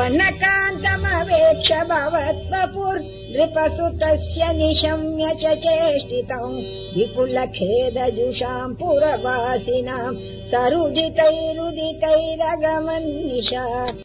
वनकान्तमवेक्ष भवत्वपुर्नृपसुतस्य निशम्य च चेष्टितम् विपुलखेदजुषाम् पुरवासिनाम् सरुदितैरुदितैरगमन्निशा